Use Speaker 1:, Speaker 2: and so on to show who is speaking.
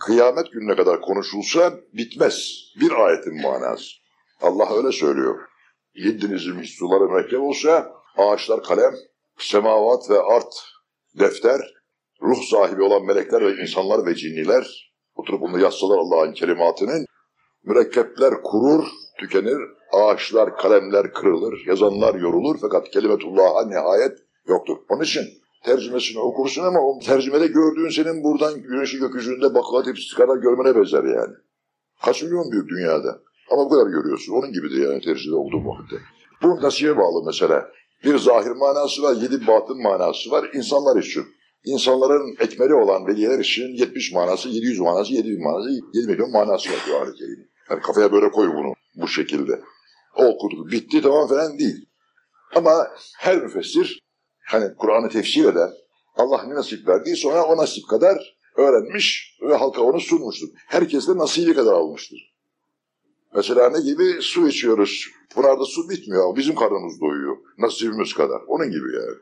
Speaker 1: kıyamet gününe kadar konuşulsa bitmez. Bir ayetin manası. Allah öyle söylüyor. Yedinizin suları mürekkep olsa ağaçlar kalem, semavat ve art defter, ruh sahibi olan melekler ve insanlar ve cinniler oturup onu yazsalar Allah'ın kelimatını mürekkepler kurur, tükenir, ağaçlar, kalemler kırılır, yazanlar yorulur fakat kelimetullah'a nihayet yoktur. Onun için tercümesini okursun ama o tercümede gördüğün senin buradan güneşi gökyüzünde baklava tepsisi kadar görmene benzer yani. Kaç milyon büyük dünyada. Ama bu kadar görüyorsun. Onun gibidir yani tercihde olduğu vakitte. Bu nasibe bağlı mesela. Bir zahir manası var, yedi batın manası var insanlar için. İnsanların ekmeli olan veliler için 70 manası, 700 manası, 7000 manası, 7 milyon manası var Kur'an-ı. Yani kafaya böyle koy bunu bu şekilde. Okuduk, bitti tamam falan değil. Ama her müfessir hani Kur'an'ı tefsir eder. Allah ne nasip verdiyse ona o nasip kadar öğrenmiş ve halka onu sunmuştur. Herkes de nasibi kadar almıştır. Mesela ne gibi su içiyoruz. Pınarda su bitmiyor bizim karnımız doyuyor. Nasibimiz kadar. Onun gibi yani.